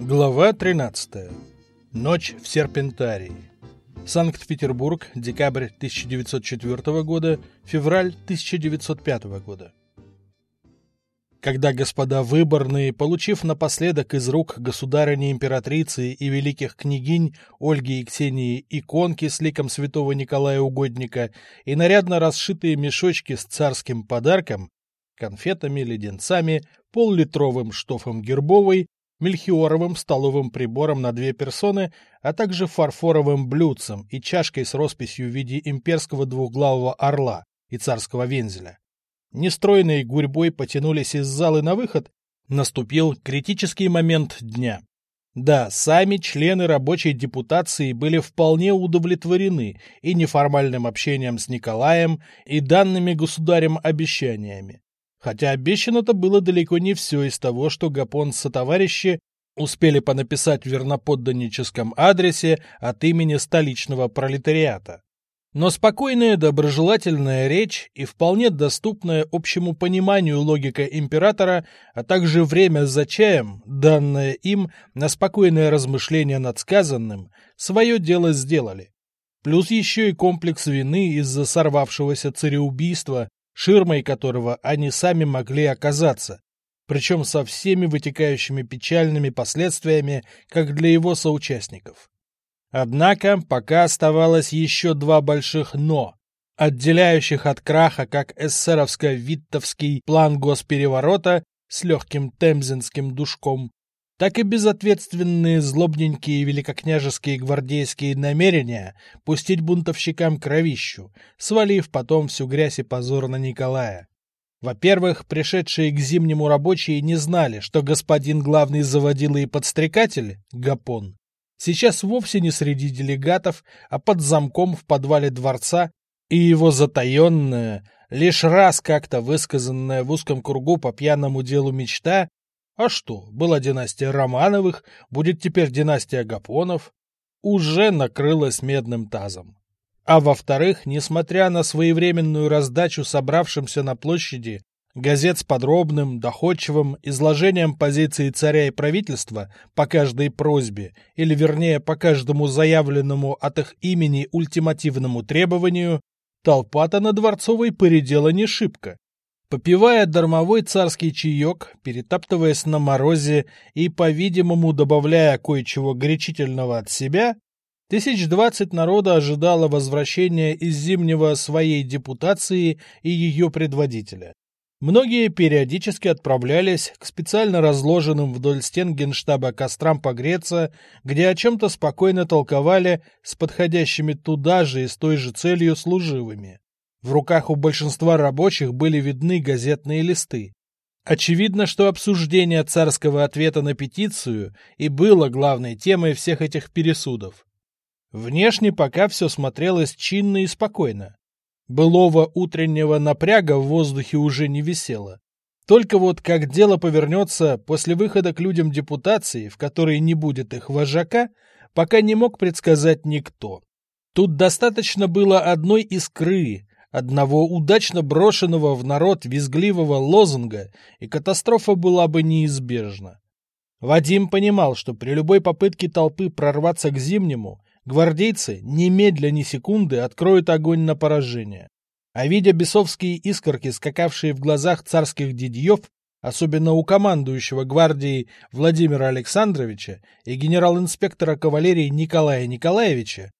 Глава 13. Ночь в Серпентарии. Санкт-Петербург, декабрь 1904 года, февраль 1905 года. Когда господа выборные, получив напоследок из рук государыни-императрицы и великих княгинь Ольги и Ксении иконки с ликом святого Николая Угодника и нарядно расшитые мешочки с царским подарком, конфетами, леденцами, поллитровым штофом гербовой, мельхиоровым столовым прибором на две персоны, а также фарфоровым блюдцем и чашкой с росписью в виде имперского двухглавого орла и царского вензеля. Нестройной гурьбой потянулись из залы на выход, наступил критический момент дня. Да, сами члены рабочей депутации были вполне удовлетворены и неформальным общением с Николаем, и данными государем обещаниями. Хотя обещано-то было далеко не все из того, что Гапон со товарищи успели понаписать в верноподданническом адресе от имени столичного пролетариата. Но спокойная доброжелательная речь и вполне доступная общему пониманию логика императора, а также время за чаем, данное им на спокойное размышление над сказанным, свое дело сделали. Плюс еще и комплекс вины из-за сорвавшегося цареубийства ширмой которого они сами могли оказаться, причем со всеми вытекающими печальными последствиями, как для его соучастников. Однако пока оставалось еще два больших «но», отделяющих от краха как эсеровско-виттовский план госпереворота с легким темзинским душком, так и безответственные злобненькие великокняжеские гвардейские намерения пустить бунтовщикам кровищу, свалив потом всю грязь и позор на Николая. Во-первых, пришедшие к зимнему рабочие не знали, что господин главный заводила и подстрекатель, Гапон, сейчас вовсе не среди делегатов, а под замком в подвале дворца, и его затаенная, лишь раз как-то высказанная в узком кругу по пьяному делу мечта а что, была династия Романовых, будет теперь династия Гапонов. Уже накрылась медным тазом. А во-вторых, несмотря на своевременную раздачу собравшимся на площади газет с подробным, доходчивым изложением позиции царя и правительства по каждой просьбе, или вернее по каждому заявленному от их имени ультимативному требованию, толпа-то на Дворцовой поредела не шибко. Попивая дармовой царский чаек, перетаптываясь на морозе и, по-видимому, добавляя кое-чего горячительного от себя, тысяч двадцать народа ожидало возвращения из зимнего своей депутации и ее предводителя. Многие периодически отправлялись к специально разложенным вдоль стен генштаба кострам погреться, где о чем-то спокойно толковали с подходящими туда же и с той же целью служивыми. В руках у большинства рабочих были видны газетные листы. Очевидно, что обсуждение царского ответа на петицию и было главной темой всех этих пересудов. Внешне пока все смотрелось чинно и спокойно. Былого утреннего напряга в воздухе уже не висело. Только вот как дело повернется после выхода к людям депутации, в которой не будет их вожака, пока не мог предсказать никто. Тут достаточно было одной искры, одного удачно брошенного в народ визгливого лозунга, и катастрофа была бы неизбежна. Вадим понимал, что при любой попытке толпы прорваться к Зимнему, гвардейцы немедля ни секунды откроют огонь на поражение. А видя бесовские искорки, скакавшие в глазах царских дядьев, особенно у командующего гвардией Владимира Александровича и генерал-инспектора кавалерии Николая Николаевича,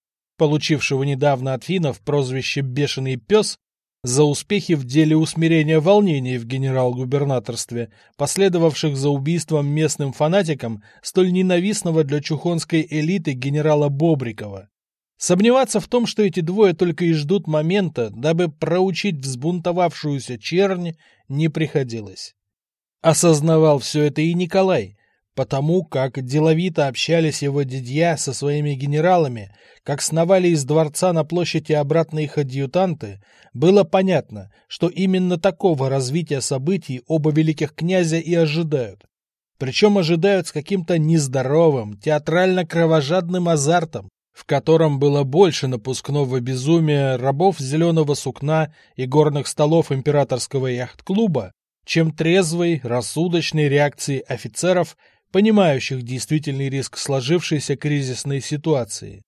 получившего недавно от финнов прозвище «Бешеный пес», за успехи в деле усмирения волнений в генерал-губернаторстве, последовавших за убийством местным фанатиком столь ненавистного для чухонской элиты генерала Бобрикова. Сомневаться в том, что эти двое только и ждут момента, дабы проучить взбунтовавшуюся чернь, не приходилось. Осознавал все это и Николай, потому как деловито общались его дядья со своими генералами, как сновали из дворца на площади обратно их адъютанты, было понятно, что именно такого развития событий оба великих князя и ожидают. Причем ожидают с каким-то нездоровым, театрально-кровожадным азартом, в котором было больше напускного безумия рабов зеленого сукна и горных столов императорского яхт-клуба, чем трезвой, рассудочной реакции офицеров понимающих действительный риск сложившейся кризисной ситуации.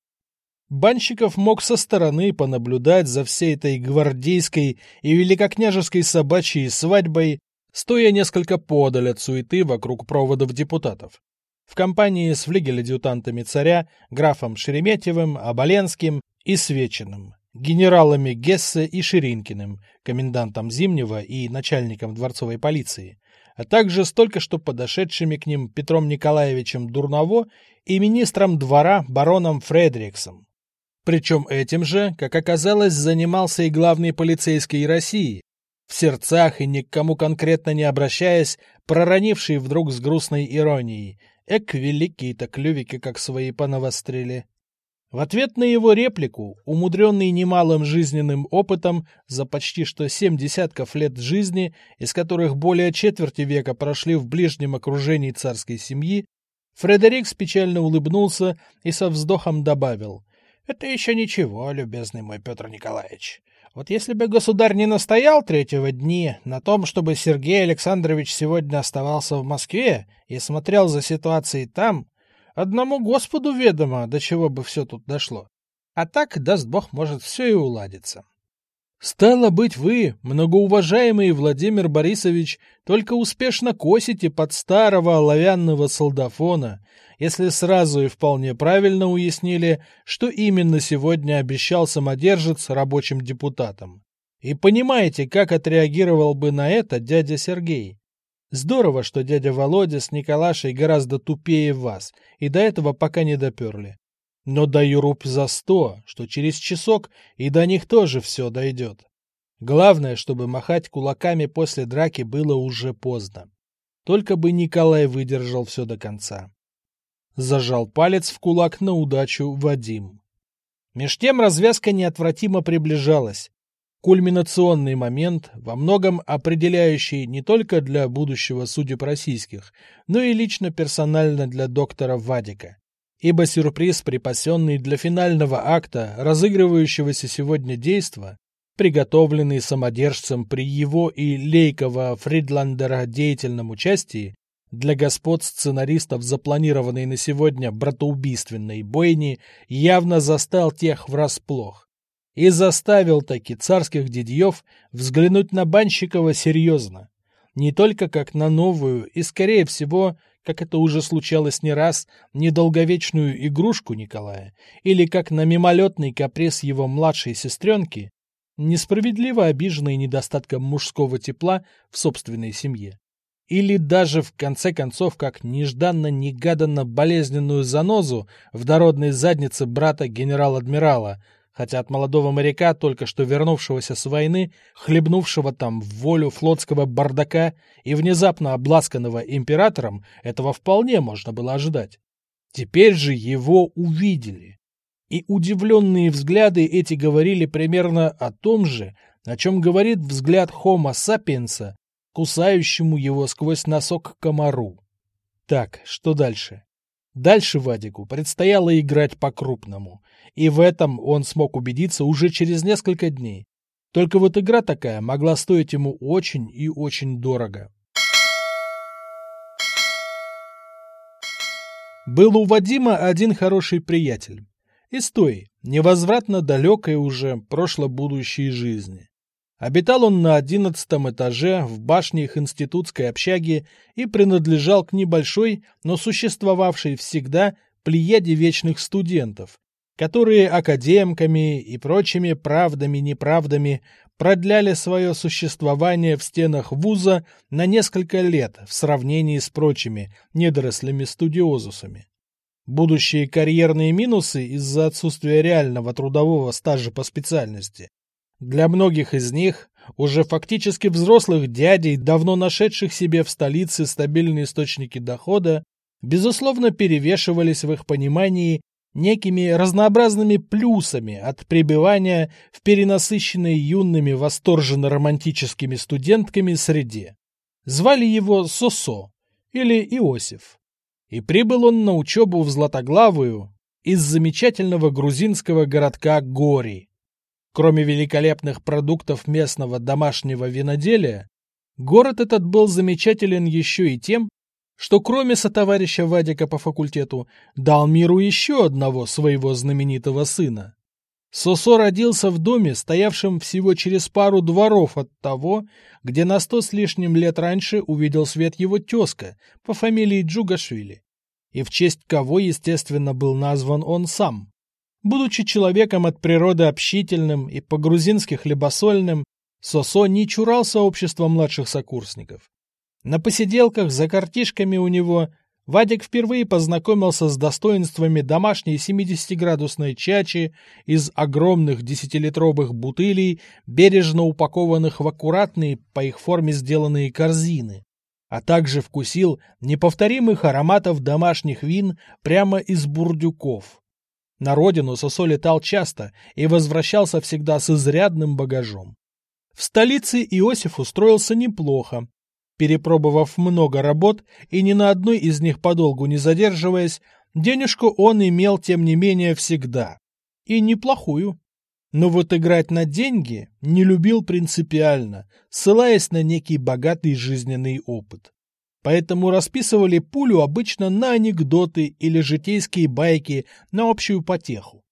Банщиков мог со стороны понаблюдать за всей этой гвардейской и великокняжеской собачьей свадьбой, стоя несколько подаль от суеты вокруг проводов депутатов. В компании с флигель-адъютантами царя, графом Шереметьевым, Оболенским и Свечиным, генералами Гессе и Ширинкиным, комендантом Зимнего и начальником дворцовой полиции, а также с только что подошедшими к ним Петром Николаевичем Дурново и министром двора бароном Фредриксом. Причем этим же, как оказалось, занимался и главный полицейский России, в сердцах и ни к кому конкретно не обращаясь, проронивший вдруг с грустной иронией «Эк, великие-то клювики, как свои понавострили!» В ответ на его реплику, умудренный немалым жизненным опытом за почти что семь десятков лет жизни, из которых более четверти века прошли в ближнем окружении царской семьи, Фредерикс печально улыбнулся и со вздохом добавил. — Это еще ничего, любезный мой Петр Николаевич. Вот если бы государь не настоял третьего дни на том, чтобы Сергей Александрович сегодня оставался в Москве и смотрел за ситуацией там, Одному Господу ведомо, до чего бы все тут дошло. А так, даст Бог, может все и уладится. Стало быть, вы, многоуважаемый Владимир Борисович, только успешно косите под старого оловянного солдафона, если сразу и вполне правильно уяснили, что именно сегодня обещал самодержец рабочим депутатам. И понимаете, как отреагировал бы на это дядя Сергей? Здорово, что дядя Володя с Николашей гораздо тупее вас, и до этого пока не доперли. Но даю руб за сто, что через часок и до них тоже все дойдет. Главное, чтобы махать кулаками после драки было уже поздно. Только бы Николай выдержал все до конца. Зажал палец в кулак на удачу Вадим. Меж тем развязка неотвратимо приближалась, Кульминационный момент, во многом определяющий не только для будущего судеб российских, но и лично персонально для доктора Вадика. Ибо сюрприз, припасенный для финального акта разыгрывающегося сегодня действа, приготовленный самодержцем при его и Лейкова Фридландера деятельном участии, для господ сценаристов запланированной на сегодня братоубийственной бойни, явно застал тех врасплох и заставил таки царских дядьев взглянуть на Банщикова серьезно. Не только как на новую и, скорее всего, как это уже случалось не раз, недолговечную игрушку Николая, или как на мимолетный каприз его младшей сестренки, несправедливо обиженной недостатком мужского тепла в собственной семье. Или даже, в конце концов, как нежданно-негаданно болезненную занозу в дородной заднице брата генерал-адмирала, хотя от молодого моряка, только что вернувшегося с войны, хлебнувшего там в волю флотского бардака и внезапно обласканного императором, этого вполне можно было ожидать. Теперь же его увидели. И удивленные взгляды эти говорили примерно о том же, о чем говорит взгляд Хома сапиенса, кусающему его сквозь носок комару. Так, что дальше? Дальше Вадику предстояло играть по-крупному, и в этом он смог убедиться уже через несколько дней. Только вот игра такая могла стоить ему очень и очень дорого. Был у Вадима один хороший приятель. Из той, невозвратно далекой уже прошло-будущей жизни. Обитал он на одиннадцатом этаже в башне их институтской общаги и принадлежал к небольшой, но существовавшей всегда плеяде вечных студентов, которые академками и прочими правдами-неправдами продляли свое существование в стенах вуза на несколько лет в сравнении с прочими недорослями-студиозусами. Будущие карьерные минусы из-за отсутствия реального трудового стажа по специальности для многих из них, уже фактически взрослых дядей, давно нашедших себе в столице стабильные источники дохода, безусловно перевешивались в их понимании некими разнообразными плюсами от пребывания в перенасыщенной юными восторженно-романтическими студентками среде. Звали его Сосо или Иосиф. И прибыл он на учебу в Златоглавую из замечательного грузинского городка Гори. Кроме великолепных продуктов местного домашнего виноделия, город этот был замечателен еще и тем, что кроме сотоварища Вадика по факультету, дал миру еще одного своего знаменитого сына. Сосо родился в доме, стоявшем всего через пару дворов от того, где на сто с лишним лет раньше увидел свет его тезка по фамилии Джугашвили, и в честь кого, естественно, был назван он сам. Будучи человеком от природы общительным и по-грузински хлебосольным, Сосо не чурался общества младших сокурсников. На посиделках за картишками у него Вадик впервые познакомился с достоинствами домашней 70-градусной чачи из огромных десятилитровых бутылей, бережно упакованных в аккуратные по их форме сделанные корзины, а также вкусил неповторимых ароматов домашних вин прямо из бурдюков. На родину Сосо летал часто и возвращался всегда с изрядным багажом. В столице Иосиф устроился неплохо. Перепробовав много работ и ни на одной из них подолгу не задерживаясь, денежку он имел, тем не менее, всегда. И неплохую. Но вот играть на деньги не любил принципиально, ссылаясь на некий богатый жизненный опыт. Поэтому расписывали пулю обычно на анекдоты или житейские байки на общую потеху.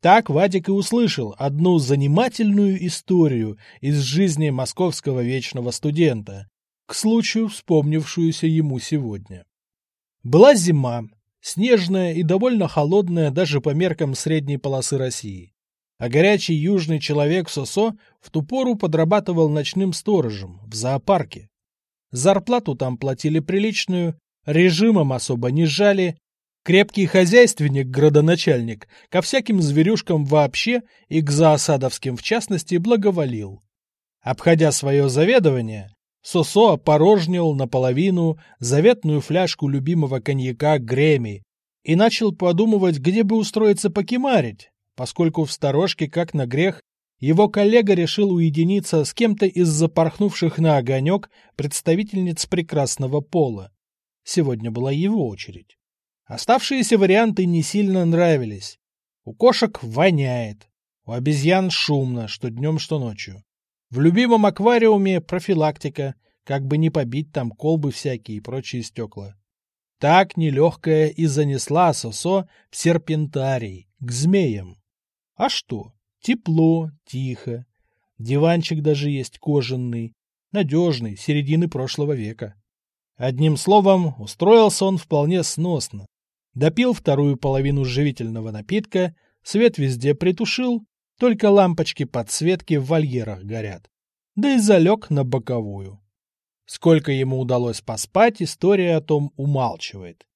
Так Вадик и услышал одну занимательную историю из жизни московского вечного студента, к случаю вспомнившуюся ему сегодня. Была зима, снежная и довольно холодная даже по меркам средней полосы России. А горячий южный человек Сосо в ту пору подрабатывал ночным сторожем в зоопарке. Зарплату там платили приличную, режимом особо не жали, Крепкий хозяйственник-градоначальник ко всяким зверюшкам вообще и к заосадовским в частности благоволил. Обходя свое заведование, Сосо опорожнил наполовину заветную фляжку любимого коньяка Греми и начал подумывать, где бы устроиться покемарить, поскольку в сторожке, как на грех, его коллега решил уединиться с кем-то из запорхнувших на огонек представительниц прекрасного пола. Сегодня была его очередь. Оставшиеся варианты не сильно нравились. У кошек воняет, у обезьян шумно, что днем, что ночью. В любимом аквариуме профилактика, как бы не побить там колбы всякие и прочие стекла. Так нелегкая и занесла Сосо в серпентарий, к змеям. А что? Тепло, тихо. Диванчик даже есть кожаный, надежный, середины прошлого века. Одним словом, устроился он вполне сносно. Допил вторую половину живительного напитка, свет везде притушил, только лампочки подсветки в вольерах горят. Да и залег на боковую. Сколько ему удалось поспать, история о том умалчивает.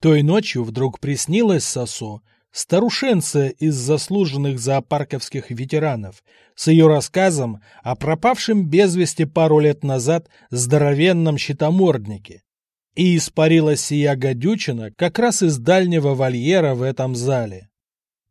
Той ночью вдруг приснилось Сосо старушенца из заслуженных зоопарковских ветеранов с ее рассказом о пропавшем без вести пару лет назад здоровенном щитоморднике, и испарилась сия гадючина как раз из дальнего вольера в этом зале.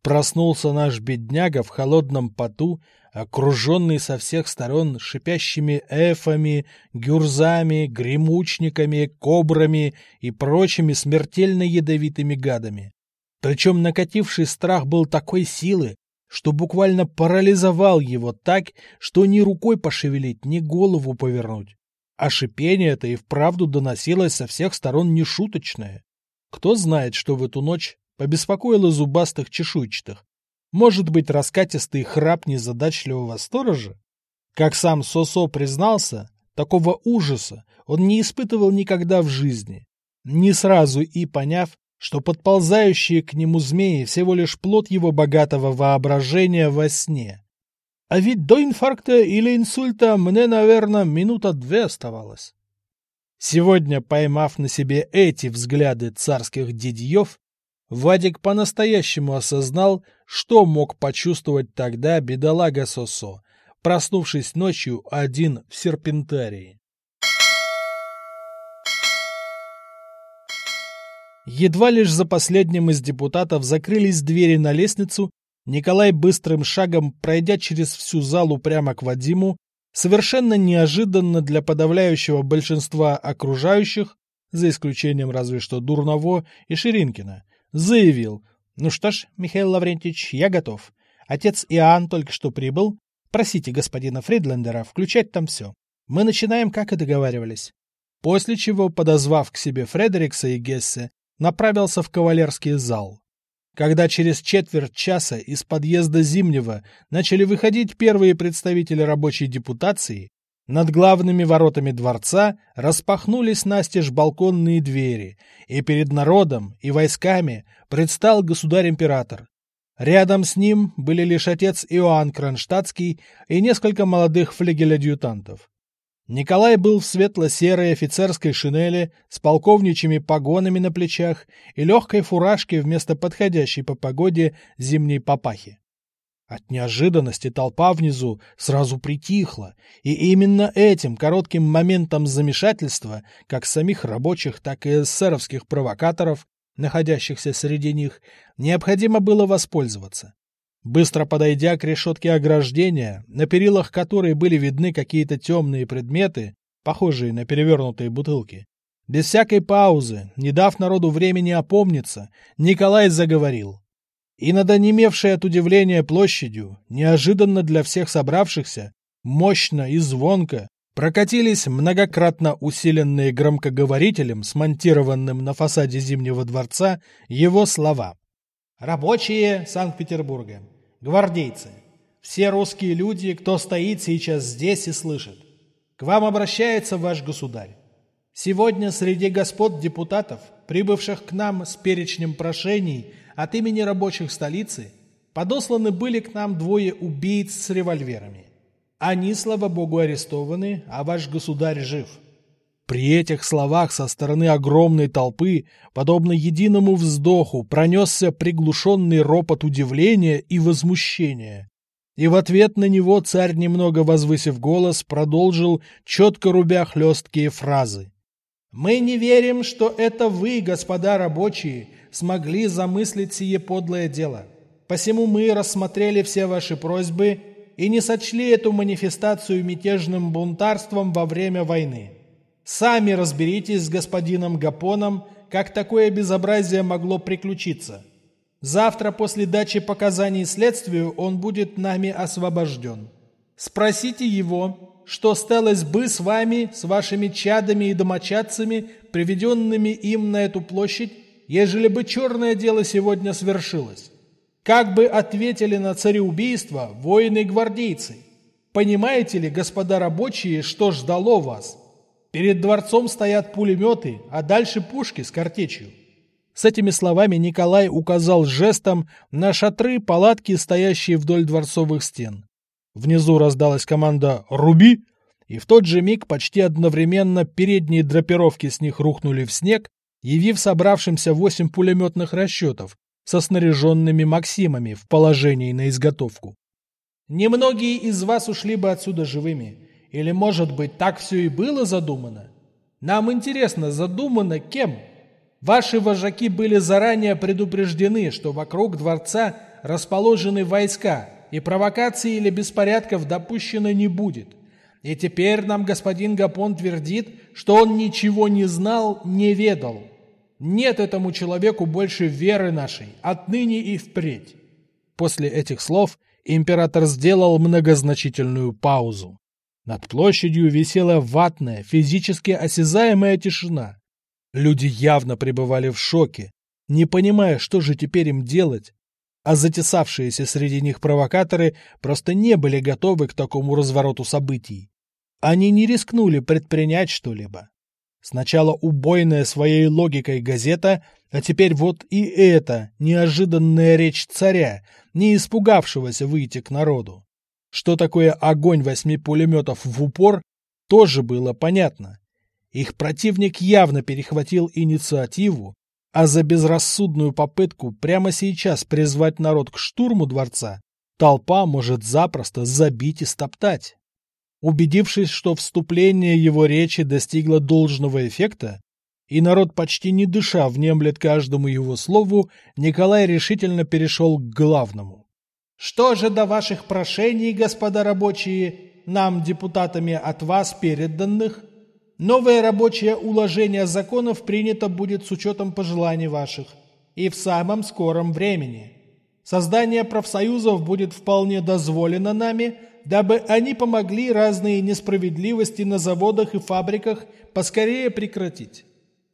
Проснулся наш бедняга в холодном поту, окруженный со всех сторон шипящими эфами, гюрзами, гремучниками, кобрами и прочими смертельно ядовитыми гадами. Причем накативший страх был такой силы, что буквально парализовал его так, что ни рукой пошевелить, ни голову повернуть. А шипение это и вправду доносилось со всех сторон нешуточное. Кто знает, что в эту ночь побеспокоило зубастых чешуйчатых. Может быть, раскатистый храп незадачливого сторожа? Как сам Сосо признался, такого ужаса он не испытывал никогда в жизни. Не сразу и поняв, что подползающие к нему змеи всего лишь плод его богатого воображения во сне. А ведь до инфаркта или инсульта мне, наверное, минута две оставалось. Сегодня, поймав на себе эти взгляды царских дядьев, Вадик по-настоящему осознал, что мог почувствовать тогда бедолага Сосо, проснувшись ночью один в серпентарии. Едва лишь за последним из депутатов закрылись двери на лестницу, Николай быстрым шагом, пройдя через всю залу прямо к Вадиму, совершенно неожиданно для подавляющего большинства окружающих, за исключением разве что Дурново и Ширинкина, заявил, «Ну что ж, Михаил Лаврентьевич, я готов. Отец Иоанн только что прибыл. Просите господина Фридлендера включать там все. Мы начинаем, как и договаривались». после чего, подозвав к себе Фредерикса и Гессе, направился в кавалерский зал. Когда через четверть часа из подъезда Зимнего начали выходить первые представители рабочей депутации, над главными воротами дворца распахнулись настежь балконные двери, и перед народом и войсками предстал государь-император. Рядом с ним были лишь отец Иоанн Кронштадтский и несколько молодых флигель-адъютантов. Николай был в светло-серой офицерской шинели с полковничьими погонами на плечах и легкой фуражке вместо подходящей по погоде зимней папахи. От неожиданности толпа внизу сразу притихла, и именно этим коротким моментом замешательства, как самих рабочих, так и эсеровских провокаторов, находящихся среди них, необходимо было воспользоваться. Быстро подойдя к решетке ограждения, на перилах которой были видны какие-то темные предметы, похожие на перевернутые бутылки, без всякой паузы, не дав народу времени опомниться, Николай заговорил. И над онемевшей от удивления площадью, неожиданно для всех собравшихся, мощно и звонко, прокатились многократно усиленные громкоговорителем, смонтированным на фасаде Зимнего дворца, его слова. «Рабочие Санкт-Петербурга, гвардейцы, все русские люди, кто стоит сейчас здесь и слышит, к вам обращается ваш государь. Сегодня среди господ депутатов, прибывших к нам с перечнем прошений от имени рабочих столицы, подосланы были к нам двое убийц с револьверами. Они, слава богу, арестованы, а ваш государь жив. При этих словах со стороны огромной толпы, подобно единому вздоху, пронесся приглушенный ропот удивления и возмущения. И в ответ на него царь, немного возвысив голос, продолжил, четко рубя хлесткие фразы. «Мы не верим, что это вы, господа рабочие, смогли замыслить сие подлое дело. Посему мы рассмотрели все ваши просьбы и не сочли эту манифестацию мятежным бунтарством во время войны. Сами разберитесь с господином Гапоном, как такое безобразие могло приключиться. Завтра после дачи показаний следствию он будет нами освобожден. Спросите его, что сталось бы с вами, с вашими чадами и домочадцами, приведенными им на эту площадь, ежели бы черное дело сегодня свершилось. Как бы ответили на цареубийство воины-гвардейцы? Понимаете ли, господа рабочие, что ждало вас? Перед дворцом стоят пулеметы, а дальше пушки с картечью. С этими словами Николай указал жестом на шатры палатки, стоящие вдоль дворцовых стен. Внизу раздалась команда «Руби!», и в тот же миг почти одновременно передние драпировки с них рухнули в снег, явив собравшимся восемь пулеметных расчетов, со снаряженными Максимами в положении на изготовку. Немногие из вас ушли бы отсюда живыми. Или, может быть, так все и было задумано? Нам интересно, задумано кем? Ваши вожаки были заранее предупреждены, что вокруг дворца расположены войска, и провокаций или беспорядков допущено не будет. И теперь нам господин Гапон твердит, что он ничего не знал, не ведал. Нет этому человеку больше веры нашей, отныне и впредь. После этих слов император сделал многозначительную паузу. Над площадью висела ватная, физически осязаемая тишина. Люди явно пребывали в шоке, не понимая, что же теперь им делать, а затесавшиеся среди них провокаторы просто не были готовы к такому развороту событий. Они не рискнули предпринять что-либо. Сначала убойная своей логикой газета, а теперь вот и эта неожиданная речь царя, не испугавшегося выйти к народу. Что такое огонь восьми пулеметов в упор, тоже было понятно. Их противник явно перехватил инициативу, а за безрассудную попытку прямо сейчас призвать народ к штурму дворца толпа может запросто забить и стоптать. Убедившись, что вступление его речи достигло должного эффекта, и народ почти не дыша внемлет каждому его слову, Николай решительно перешел к главному. «Что же до ваших прошений, господа рабочие, нам, депутатами от вас переданных? Новое рабочее уложение законов принято будет с учетом пожеланий ваших, и в самом скором времени. Создание профсоюзов будет вполне дозволено нами – дабы они помогли разные несправедливости на заводах и фабриках поскорее прекратить.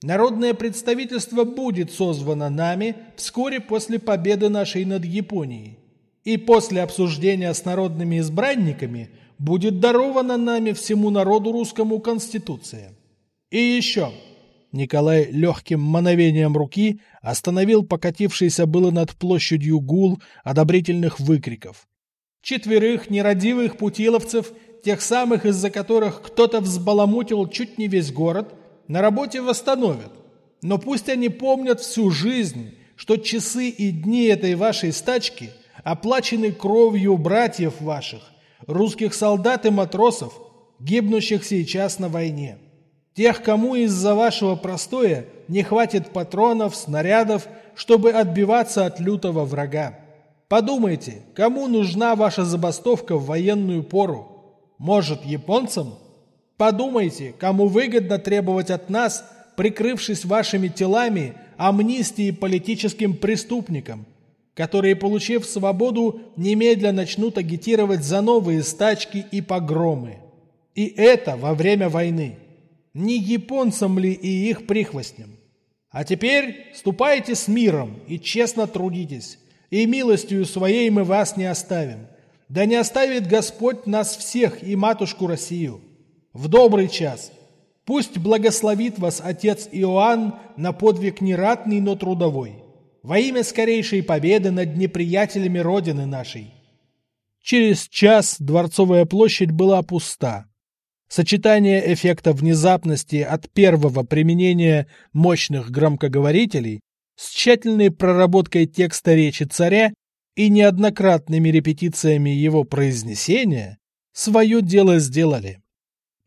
Народное представительство будет созвано нами вскоре после победы нашей над Японией. И после обсуждения с народными избранниками будет дарована нами всему народу русскому Конституция. И еще. Николай легким мановением руки остановил покатившийся было над площадью гул одобрительных выкриков. Четверых нерадивых путиловцев, тех самых, из-за которых кто-то взбаламутил чуть не весь город – на работе восстановят. Но пусть они помнят всю жизнь, что часы и дни этой вашей стачки оплачены кровью братьев ваших, русских солдат и матросов, гибнущих сейчас на войне. Тех, кому из-за вашего простоя не хватит патронов, снарядов, чтобы отбиваться от лютого врага. Подумайте, кому нужна ваша забастовка в военную пору? Может, японцам? Подумайте, кому выгодно требовать от нас, прикрывшись вашими телами, амнистии политическим преступникам, которые, получив свободу, немедленно начнут агитировать за новые стачки и погромы. И это во время войны. Не японцам ли и их прихвостням? А теперь ступайте с миром и честно трудитесь, и милостью своей мы вас не оставим. Да не оставит Господь нас всех и матушку Россию в добрый час. Пусть благословит вас отец Иоанн на подвиг не ратный, но трудовой. Во имя скорейшей победы над неприятелями Родины нашей. Через час Дворцовая площадь была пуста. Сочетание эффекта внезапности от первого применения мощных громкоговорителей с тщательной проработкой текста речи царя и неоднократными репетициями его произнесения свое дело сделали.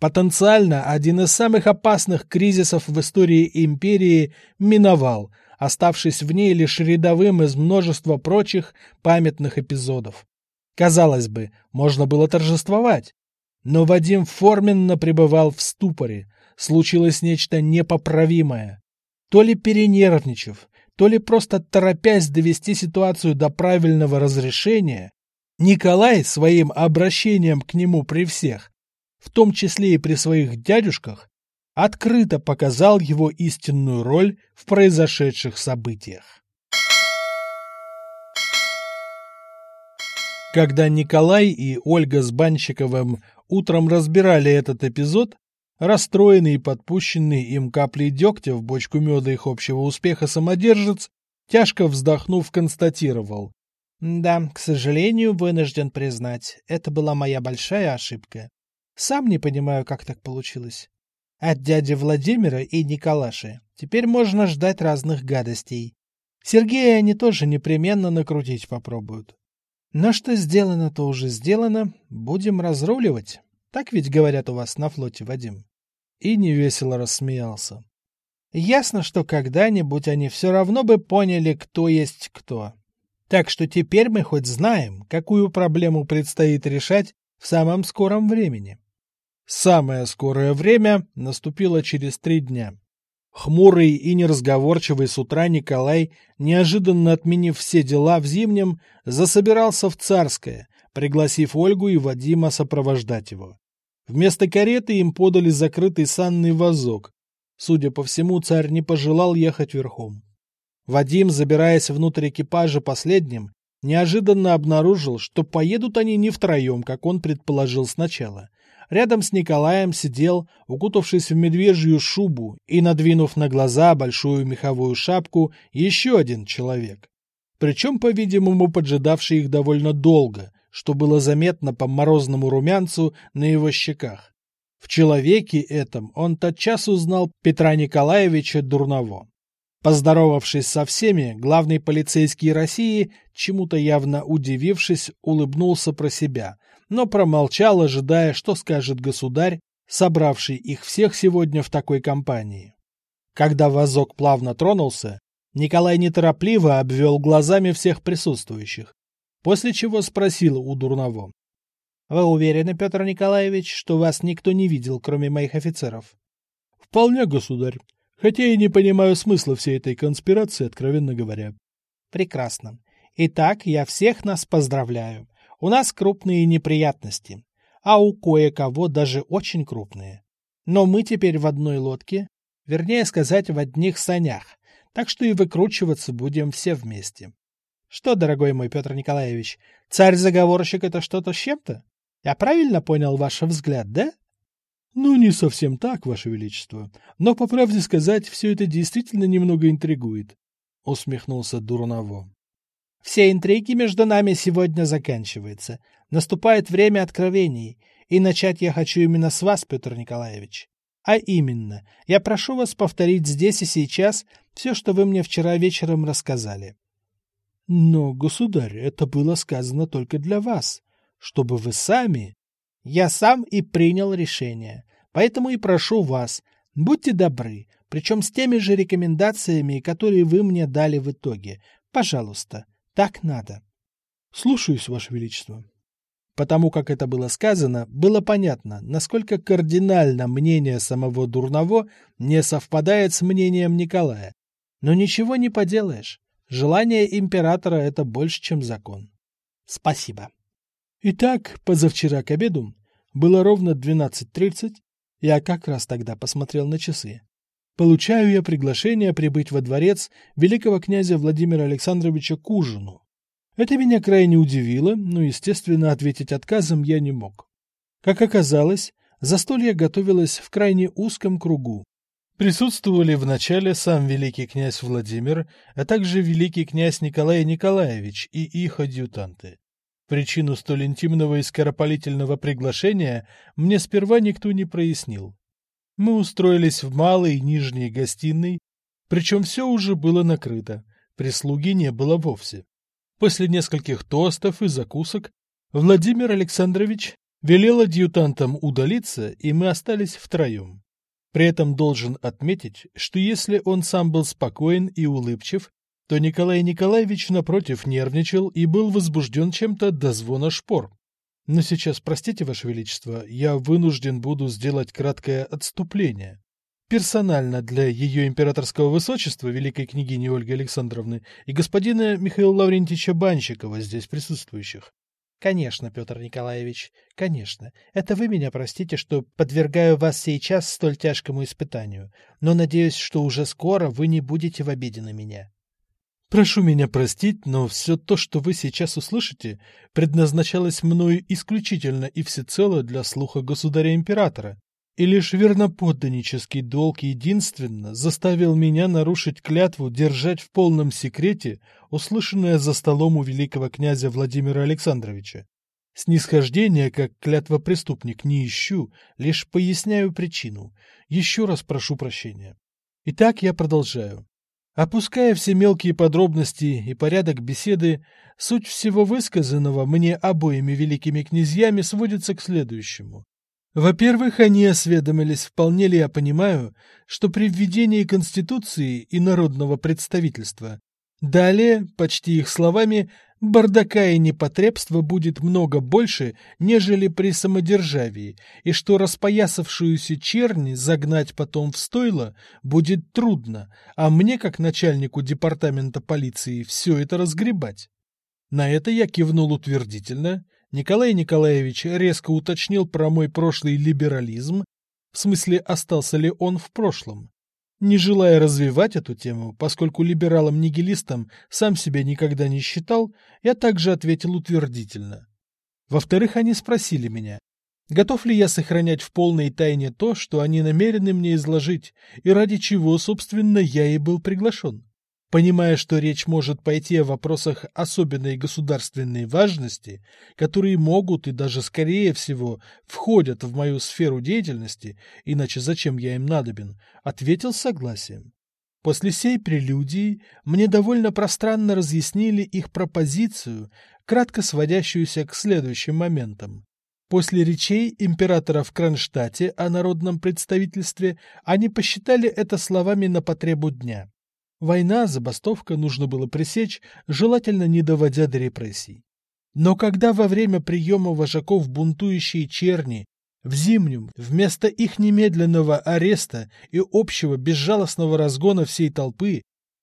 Потенциально один из самых опасных кризисов в истории империи миновал, оставшись в ней лишь рядовым из множества прочих памятных эпизодов. Казалось бы, можно было торжествовать. Но Вадим форменно пребывал в ступоре. Случилось нечто непоправимое. То ли перенервничав, то ли просто торопясь довести ситуацию до правильного разрешения, Николай своим обращением к нему при всех в том числе и при своих дядюшках, открыто показал его истинную роль в произошедших событиях. Когда Николай и Ольга с Банщиковым утром разбирали этот эпизод, расстроенный и подпущенный им каплей дегтя в бочку меда их общего успеха самодержец, тяжко вздохнув, констатировал. «Да, к сожалению, вынужден признать, это была моя большая ошибка. Сам не понимаю, как так получилось. От дяди Владимира и Николаши теперь можно ждать разных гадостей. Сергея они тоже непременно накрутить попробуют. Но что сделано, то уже сделано. Будем разруливать. Так ведь говорят у вас на флоте, Вадим. И невесело рассмеялся. Ясно, что когда-нибудь они все равно бы поняли, кто есть кто. Так что теперь мы хоть знаем, какую проблему предстоит решать в самом скором времени. Самое скорое время наступило через три дня. Хмурый и неразговорчивый с утра Николай, неожиданно отменив все дела в Зимнем, засобирался в Царское, пригласив Ольгу и Вадима сопровождать его. Вместо кареты им подали закрытый санный вазок. Судя по всему, царь не пожелал ехать верхом. Вадим, забираясь внутрь экипажа последним, неожиданно обнаружил, что поедут они не втроем, как он предположил сначала – Рядом с Николаем сидел, укутавшись в медвежью шубу и надвинув на глаза большую меховую шапку, еще один человек. Причем, по-видимому, поджидавший их довольно долго, что было заметно по морозному румянцу на его щеках. В человеке этом он тотчас узнал Петра Николаевича Дурново. Поздоровавшись со всеми, главный полицейский России, чему-то явно удивившись, улыбнулся про себя, но промолчал, ожидая, что скажет государь, собравший их всех сегодня в такой компании. Когда вазок плавно тронулся, Николай неторопливо обвел глазами всех присутствующих, после чего спросил у Дурново. — Вы уверены, Петр Николаевич, что вас никто не видел, кроме моих офицеров? — Вполне, государь, хотя и не понимаю смысла всей этой конспирации, откровенно говоря. — Прекрасно. Итак, я всех нас поздравляю. У нас крупные неприятности, а у кое-кого даже очень крупные. Но мы теперь в одной лодке, вернее сказать, в одних санях, так что и выкручиваться будем все вместе. Что, дорогой мой Петр Николаевич, царь-заговорщик — это что-то с чем-то? Я правильно понял ваш взгляд, да? Ну, не совсем так, ваше величество. Но, по правде сказать, все это действительно немного интригует, — усмехнулся Дурново. Все интриги между нами сегодня заканчиваются. Наступает время откровений, и начать я хочу именно с вас, Петр Николаевич. А именно, я прошу вас повторить здесь и сейчас все, что вы мне вчера вечером рассказали. Но, государь, это было сказано только для вас, чтобы вы сами... Я сам и принял решение, поэтому и прошу вас, будьте добры, причем с теми же рекомендациями, которые вы мне дали в итоге. Пожалуйста, так надо. Слушаюсь, Ваше Величество. Потому как это было сказано, было понятно, насколько кардинально мнение самого Дурново не совпадает с мнением Николая. Но ничего не поделаешь. Желание императора — это больше, чем закон. Спасибо. Итак, позавчера к обеду было ровно 12.30, я как раз тогда посмотрел на часы. Получаю я приглашение прибыть во дворец великого князя Владимира Александровича к ужину. Это меня крайне удивило, но, естественно, ответить отказом я не мог. Как оказалось, застолье готовилось в крайне узком кругу. Присутствовали в начале сам великий князь Владимир, а также великий князь Николай Николаевич и их адъютанты. Причину столь интимного и скоропалительного приглашения мне сперва никто не прояснил. Мы устроились в малой нижней гостиной, причем все уже было накрыто, прислуги не было вовсе. После нескольких тостов и закусок Владимир Александрович велел адъютантам удалиться, и мы остались втроем. При этом должен отметить, что если он сам был спокоен и улыбчив, то Николай Николаевич, напротив, нервничал и был возбужден чем-то до звона шпор. Но сейчас, простите, Ваше Величество, я вынужден буду сделать краткое отступление. Персонально для ее императорского высочества, великой княгини Ольги Александровны, и господина Михаила Лаврентьевича Банщикова, здесь присутствующих. Конечно, Петр Николаевич, конечно. Это вы меня простите, что подвергаю вас сейчас столь тяжкому испытанию, но надеюсь, что уже скоро вы не будете в обиде на меня. Прошу меня простить, но все то, что вы сейчас услышите, предназначалось мною исключительно и всецело для слуха государя-императора, и лишь верноподданнический долг единственно заставил меня нарушить клятву держать в полном секрете услышанное за столом у великого князя Владимира Александровича. Снисхождения, как клятва преступник, не ищу, лишь поясняю причину. Еще раз прошу прощения. Итак, я продолжаю. Опуская все мелкие подробности и порядок беседы, суть всего высказанного мне обоими великими князьями сводится к следующему. Во-первых, они осведомились, вполне ли я понимаю, что при введении Конституции и народного представительства далее, почти их словами, бардака и непотребства будет много больше, нежели при самодержавии, и что распоясавшуюся черни загнать потом в стойло будет трудно, а мне, как начальнику департамента полиции, все это разгребать. На это я кивнул утвердительно. Николай Николаевич резко уточнил про мой прошлый либерализм, в смысле, остался ли он в прошлом. Не желая развивать эту тему, поскольку либералом-нигилистом сам себя никогда не считал, я также ответил утвердительно. Во-вторых, они спросили меня, готов ли я сохранять в полной тайне то, что они намерены мне изложить, и ради чего, собственно, я и был приглашен. Понимая, что речь может пойти о вопросах особенной государственной важности, которые могут и даже скорее всего входят в мою сферу деятельности, иначе зачем я им надобен, ответил согласием. После сей прелюдии мне довольно пространно разъяснили их пропозицию, кратко сводящуюся к следующим моментам. После речей императора в Кронштадте о народном представительстве они посчитали это словами на потребу дня. Война, забастовка нужно было пресечь, желательно не доводя до репрессий. Но когда во время приема вожаков бунтующие черни в зимнем, вместо их немедленного ареста и общего безжалостного разгона всей толпы,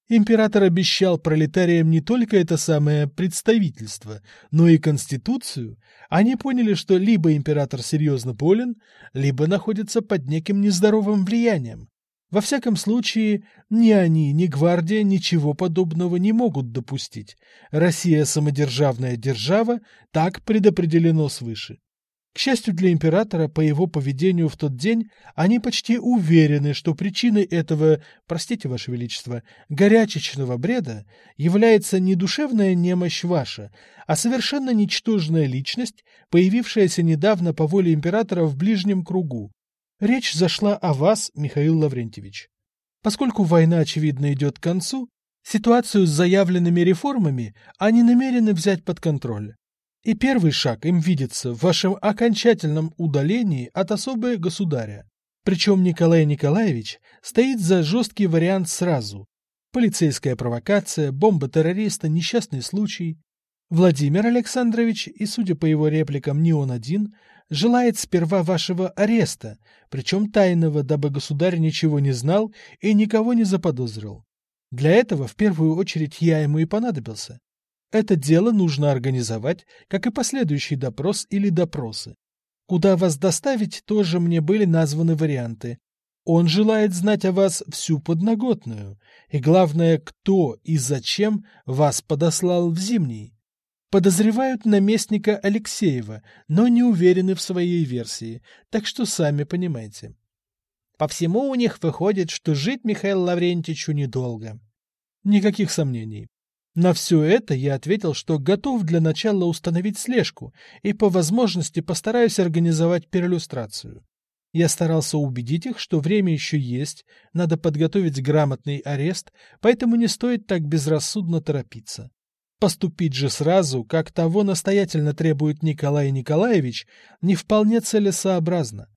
Император обещал пролетариям не только это самое представительство, но и конституцию. Они поняли, что либо император серьезно болен, либо находится под неким нездоровым влиянием. Во всяком случае, ни они, ни гвардия ничего подобного не могут допустить. Россия самодержавная держава, так предопределено свыше. К счастью для императора, по его поведению в тот день, они почти уверены, что причиной этого, простите, ваше величество, горячечного бреда является не душевная немощь ваша, а совершенно ничтожная личность, появившаяся недавно по воле императора в ближнем кругу. Речь зашла о вас, Михаил Лаврентьевич. Поскольку война, очевидно, идет к концу, ситуацию с заявленными реформами они намерены взять под контроль. И первый шаг им видится в вашем окончательном удалении от особой государя. Причем Николай Николаевич стоит за жесткий вариант сразу. Полицейская провокация, бомба террориста, несчастный случай. Владимир Александрович, и судя по его репликам не он один, желает сперва вашего ареста, причем тайного, дабы государь ничего не знал и никого не заподозрил. Для этого в первую очередь я ему и понадобился. Это дело нужно организовать, как и последующий допрос или допросы. Куда вас доставить, тоже мне были названы варианты. Он желает знать о вас всю подноготную, и главное, кто и зачем вас подослал в Зимний. Подозревают наместника Алексеева, но не уверены в своей версии, так что сами понимаете. По всему у них выходит, что жить Михаилу Лаврентьевичу недолго. Никаких сомнений. На все это я ответил, что готов для начала установить слежку и по возможности постараюсь организовать перлюстрацию. Я старался убедить их, что время еще есть, надо подготовить грамотный арест, поэтому не стоит так безрассудно торопиться. Поступить же сразу, как того настоятельно требует Николай Николаевич, не вполне целесообразно.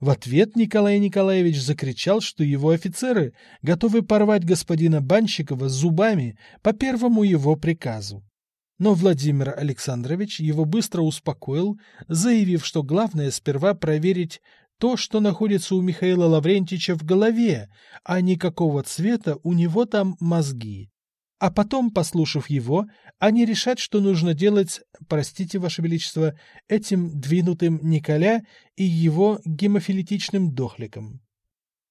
В ответ Николай Николаевич закричал, что его офицеры готовы порвать господина Банщикова зубами по первому его приказу. Но Владимир Александрович его быстро успокоил, заявив, что главное сперва проверить то, что находится у Михаила Лаврентича в голове, а не какого цвета у него там мозги. А потом, послушав его, они решат, что нужно делать, простите, Ваше Величество, этим двинутым Николя и его гемофилитичным дохликом.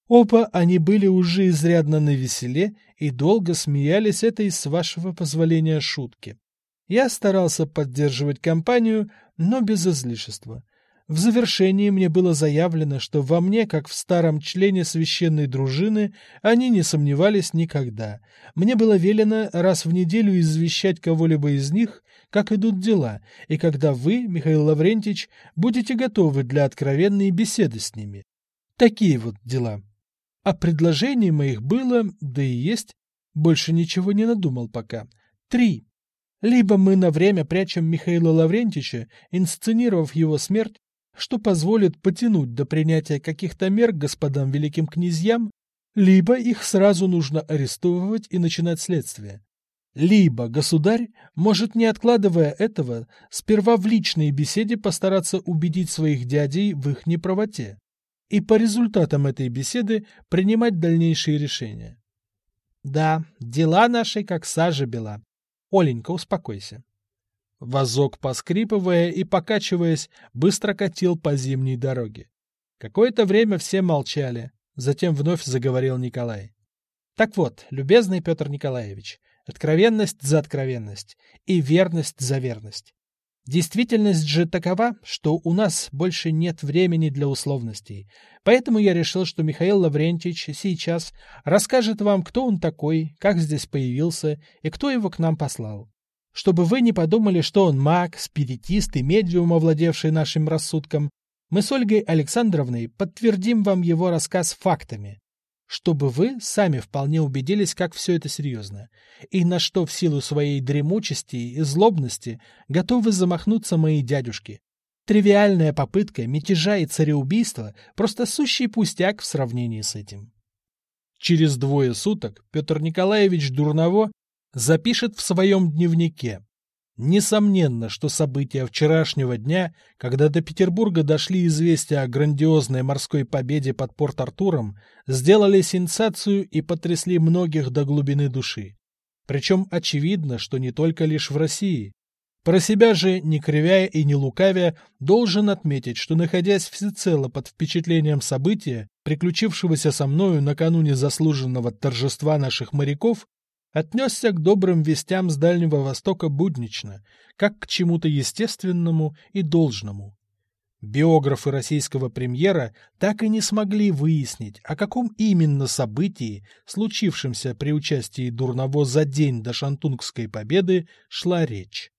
Оба они были уже изрядно навеселе и долго смеялись этой, с вашего позволения, шутки. Я старался поддерживать компанию, но без излишества. В завершении мне было заявлено, что во мне, как в старом члене священной дружины, они не сомневались никогда. Мне было велено раз в неделю извещать кого-либо из них, как идут дела, и когда вы, Михаил Лаврентич, будете готовы для откровенной беседы с ними. Такие вот дела. А предложений моих было, да и есть, больше ничего не надумал пока. Три. Либо мы на время прячем Михаила Лаврентича, инсценировав его смерть, что позволит потянуть до принятия каких-то мер господам великим князьям, либо их сразу нужно арестовывать и начинать следствие. Либо государь может, не откладывая этого, сперва в личной беседе постараться убедить своих дядей в их неправоте и по результатам этой беседы принимать дальнейшие решения. Да, дела наши как сажа бела. Оленька, успокойся. Возок, поскрипывая и покачиваясь, быстро катил по зимней дороге. Какое-то время все молчали, затем вновь заговорил Николай. Так вот, любезный Петр Николаевич, откровенность за откровенность и верность за верность. Действительность же такова, что у нас больше нет времени для условностей, поэтому я решил, что Михаил Лаврентьевич сейчас расскажет вам, кто он такой, как здесь появился и кто его к нам послал чтобы вы не подумали, что он маг, спиритист и медиум, овладевший нашим рассудком, мы с Ольгой Александровной подтвердим вам его рассказ фактами, чтобы вы сами вполне убедились, как все это серьезно, и на что в силу своей дремучести и злобности готовы замахнуться мои дядюшки. Тривиальная попытка мятежа и цареубийства – просто сущий пустяк в сравнении с этим. Через двое суток Петр Николаевич Дурново запишет в своем дневнике. Несомненно, что события вчерашнего дня, когда до Петербурга дошли известия о грандиозной морской победе под Порт-Артуром, сделали сенсацию и потрясли многих до глубины души. Причем очевидно, что не только лишь в России. Про себя же, не кривяя и не лукавя, должен отметить, что находясь всецело под впечатлением события, приключившегося со мною накануне заслуженного торжества наших моряков, отнесся к добрым вестям с Дальнего Востока буднично, как к чему-то естественному и должному. Биографы российского премьера так и не смогли выяснить, о каком именно событии, случившемся при участии Дурново за день до Шантунгской победы, шла речь.